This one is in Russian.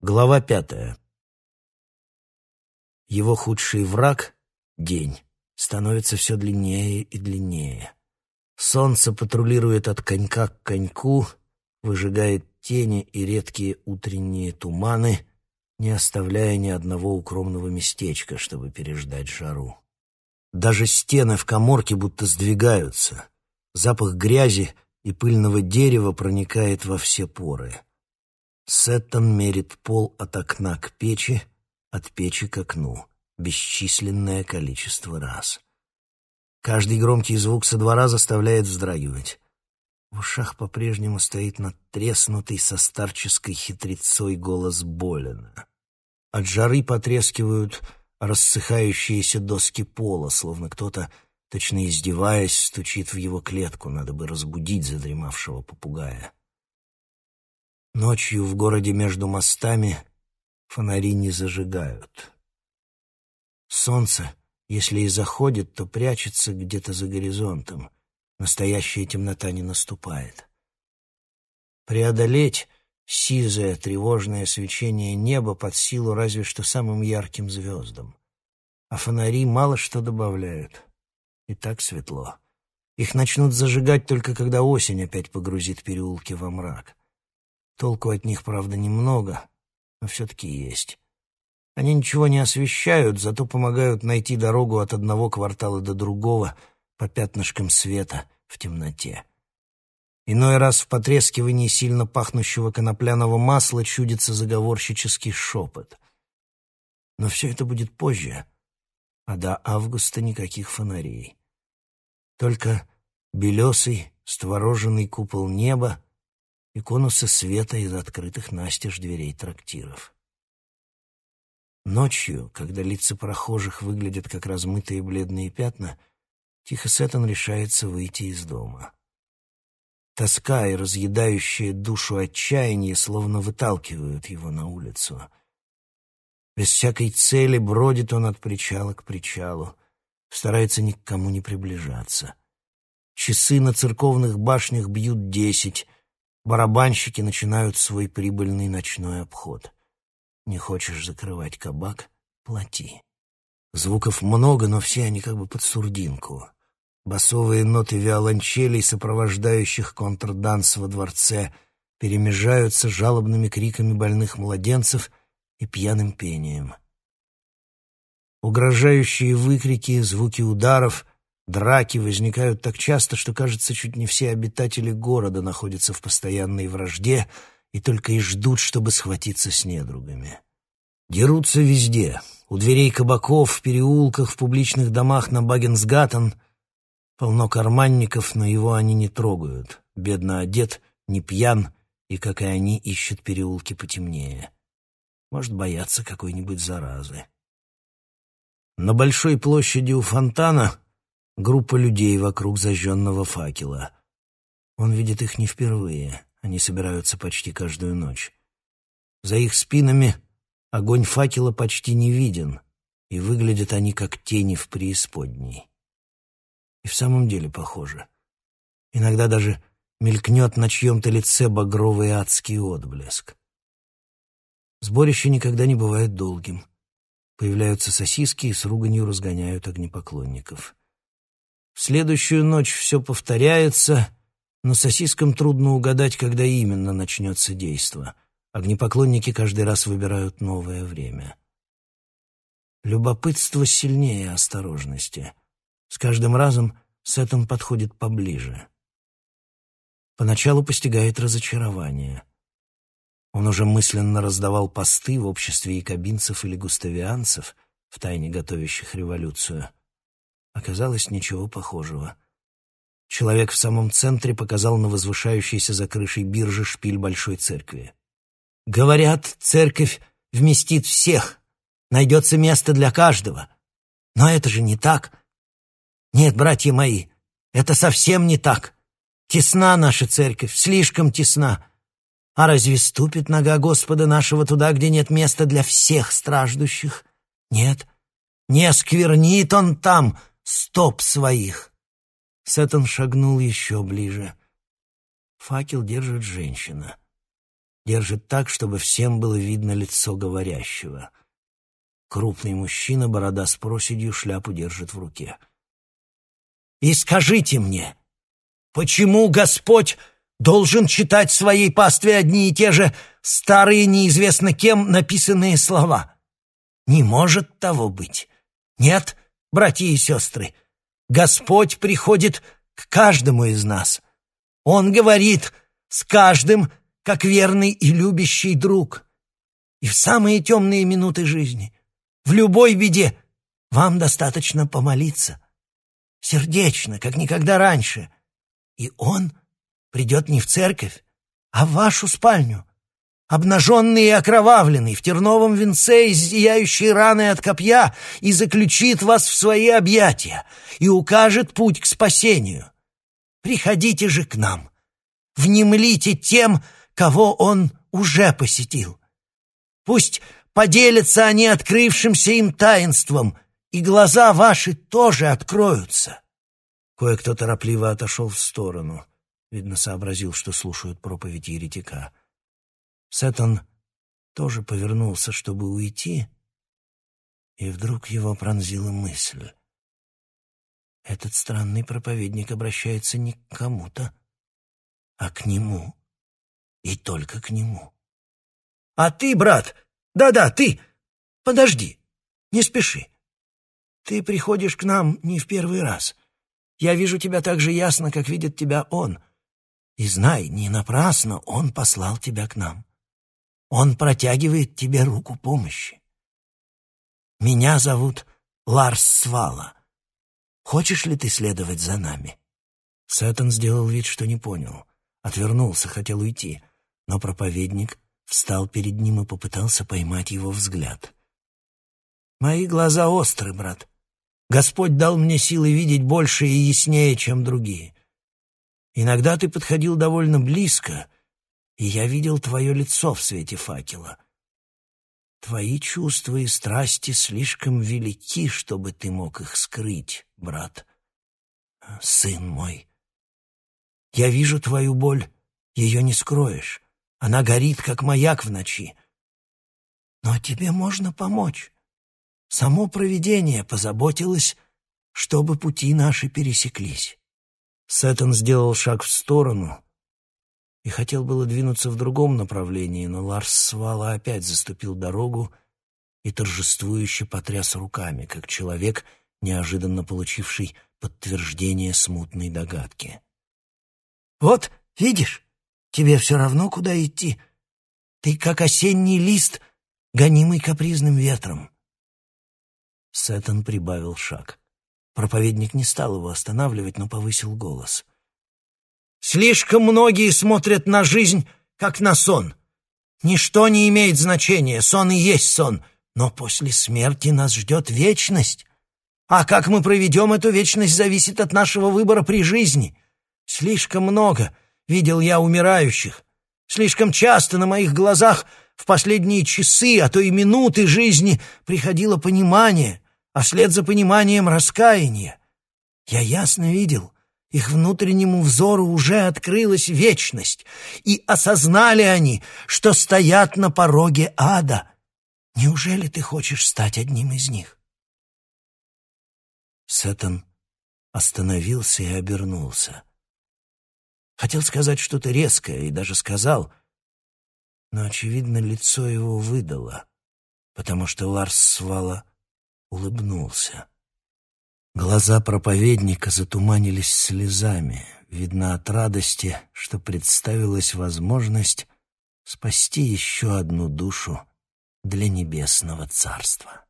Глава пятая. Его худший враг — день. Становится все длиннее и длиннее. Солнце патрулирует от конька к коньку, выжигает тени и редкие утренние туманы, не оставляя ни одного укромного местечка, чтобы переждать жару. Даже стены в коморке будто сдвигаются. Запах грязи и пыльного дерева проникает во все поры. Сеттон мерит пол от окна к печи, от печи к окну, бесчисленное количество раз. Каждый громкий звук со двора заставляет вздрагивать. В ушах по-прежнему стоит надтреснутый со старческой хитрецой голос Болина. От жары потрескивают рассыхающиеся доски пола, словно кто-то, точно издеваясь, стучит в его клетку, надо бы разбудить задремавшего попугая. Ночью в городе между мостами фонари не зажигают. Солнце, если и заходит, то прячется где-то за горизонтом. Настоящая темнота не наступает. Преодолеть сизое тревожное свечение неба под силу разве что самым ярким звездам. А фонари мало что добавляют. И так светло. Их начнут зажигать только когда осень опять погрузит переулки во мрак. Толку от них, правда, немного, но все-таки есть. Они ничего не освещают, зато помогают найти дорогу от одного квартала до другого по пятнышкам света в темноте. Иной раз в потрескивании сильно пахнущего конопляного масла чудится заговорщический шепот. Но все это будет позже, а до августа никаких фонарей. Только белесый, створоженный купол неба и конусы света из открытых настежь дверей трактиров. Ночью, когда лица прохожих выглядят как размытые бледные пятна, Тихо Сеттон решается выйти из дома. Тоска и разъедающая душу отчаяние словно выталкивают его на улицу. Без всякой цели бродит он от причала к причалу, старается ни к кому не приближаться. Часы на церковных башнях бьют десять, Барабанщики начинают свой прибыльный ночной обход. Не хочешь закрывать кабак — плати. Звуков много, но все они как бы под сурдинку. Басовые ноты виолончелей, сопровождающих контрданс во дворце, перемежаются жалобными криками больных младенцев и пьяным пением. Угрожающие выкрики, звуки ударов — Драки возникают так часто, что, кажется, чуть не все обитатели города находятся в постоянной вражде и только и ждут, чтобы схватиться с недругами. Дерутся везде. У дверей кабаков, в переулках, в публичных домах на Багенсгаттен. Полно карманников, но его они не трогают. Бедно одет, не пьян, и, как и они, ищет переулки потемнее. Может, бояться какой-нибудь заразы. На большой площади у фонтана Группа людей вокруг зажженного факела. Он видит их не впервые, они собираются почти каждую ночь. За их спинами огонь факела почти не виден, и выглядят они как тени в преисподней. И в самом деле похоже. Иногда даже мелькнет на чьем-то лице багровый адский отблеск. Сборище никогда не бывает долгим. Появляются сосиски и с руганью разгоняют огнепоклонников. В следующую ночь все повторяется, но сосискам трудно угадать, когда именно начнется действо. Огнепоклонники каждый раз выбирают новое время. Любопытство сильнее осторожности. С каждым разом Сеттон подходит поближе. Поначалу постигает разочарование. Он уже мысленно раздавал посты в обществе якобинцев или густавианцев, втайне готовящих революцию — Оказалось, ничего похожего. Человек в самом центре показал на возвышающийся за крышей биржи шпиль большой церкви. «Говорят, церковь вместит всех, найдется место для каждого. Но это же не так. Нет, братья мои, это совсем не так. Тесна наша церковь, слишком тесна. А разве ступит нога Господа нашего туда, где нет места для всех страждущих? Нет, не осквернит он там Стоп своих!» Сеттон шагнул еще ближе. Факел держит женщина. Держит так, чтобы всем было видно лицо говорящего. Крупный мужчина, борода с проседью, шляпу держит в руке. «И скажите мне, почему Господь должен читать своей пастве одни и те же старые неизвестно кем написанные слова? Не может того быть. Нет, братья и сестры, Господь приходит к каждому из нас. Он говорит с каждым, как верный и любящий друг. И в самые темные минуты жизни, в любой беде, вам достаточно помолиться. Сердечно, как никогда раньше. И Он придет не в церковь, а в вашу спальню, обнаженный и окровавленный, в терновом венце из зияющей раны от копья, и заключит вас в свои объятия, и укажет путь к спасению. Приходите же к нам, внемлите тем, кого он уже посетил. Пусть поделятся они открывшимся им таинством, и глаза ваши тоже откроются. Кое-кто торопливо отошел в сторону. Видно, сообразил, что слушают проповедь еретика. Сеттон тоже повернулся, чтобы уйти, и вдруг его пронзила мысль. Этот странный проповедник обращается не к кому-то, а к нему, и только к нему. «А ты, брат, да-да, ты, подожди, не спеши. Ты приходишь к нам не в первый раз. Я вижу тебя так же ясно, как видит тебя он. И знай, не напрасно он послал тебя к нам. Он протягивает тебе руку помощи. Меня зовут Ларс Свала. Хочешь ли ты следовать за нами?» Сеттон сделал вид, что не понял. Отвернулся, хотел уйти, но проповедник встал перед ним и попытался поймать его взгляд. «Мои глаза остры, брат. Господь дал мне силы видеть больше и яснее, чем другие. Иногда ты подходил довольно близко, и я видел твое лицо в свете факела. Твои чувства и страсти слишком велики, чтобы ты мог их скрыть, брат. Сын мой, я вижу твою боль, ее не скроешь. Она горит, как маяк в ночи. Но тебе можно помочь. Само провидение позаботилось, чтобы пути наши пересеклись. Сеттон сделал шаг в сторону и хотел было двинуться в другом направлении, но Ларс Свала опять заступил дорогу и торжествующе потряс руками, как человек, неожиданно получивший подтверждение смутной догадки. «Вот, видишь, тебе все равно, куда идти. Ты как осенний лист, гонимый капризным ветром». Сеттон прибавил шаг. Проповедник не стал его останавливать, но повысил голос. «Слишком многие смотрят на жизнь, как на сон. Ничто не имеет значения, сон и есть сон, но после смерти нас ждет вечность. А как мы проведем эту вечность, зависит от нашего выбора при жизни. Слишком много видел я умирающих. Слишком часто на моих глазах в последние часы, а то и минуты жизни приходило понимание, а вслед за пониманием раскаяние. Я ясно видел, их внутреннему взору уже открылась вечность, и осознали они, что стоят на пороге ада. Неужели ты хочешь стать одним из них? Сеттон остановился и обернулся. Хотел сказать что-то резкое и даже сказал, но, очевидно, лицо его выдало, потому что Ларс Свала улыбнулся. Глаза проповедника затуманились слезами, видно от радости, что представилась возможность спасти еще одну душу для небесного царства.